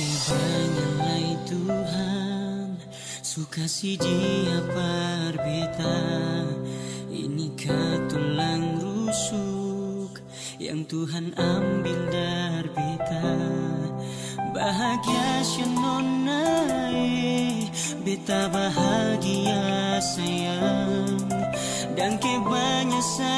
Kebanyalah Tuhan Suka si dia parbeta. Ini tulang rusuk Yang Tuhan ambil dari beta Bahagia nonai Beta bahagia sayang. Dan kebanyak sayangnya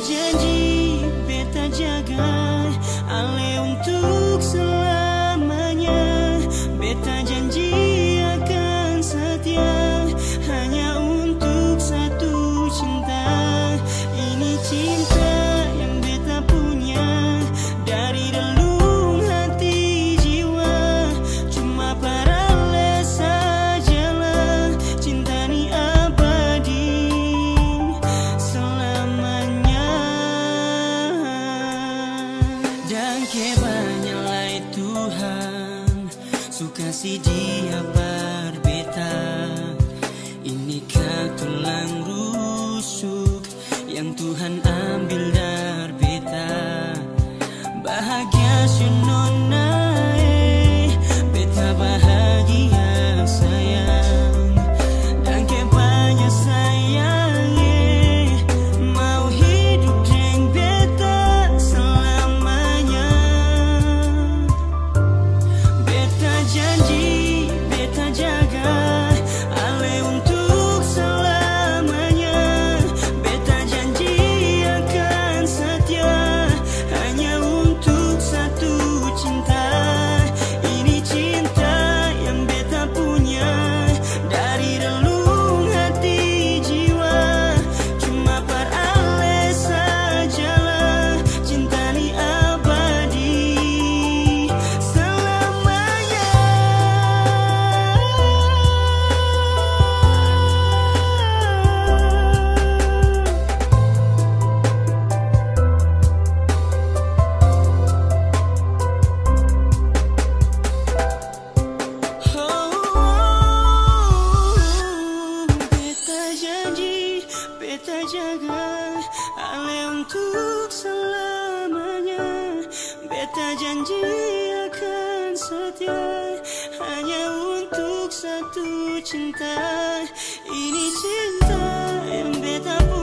Beta janji, Dan kebanyalah Tuhan. Suka si dia berbeta Ini tulang rusuk Yang Tuhan ambil dari beta Bahagia si nona untuk selamanya. Beta janji akan setia Hanya untuk satu cinta. Ini cinta yang beta pun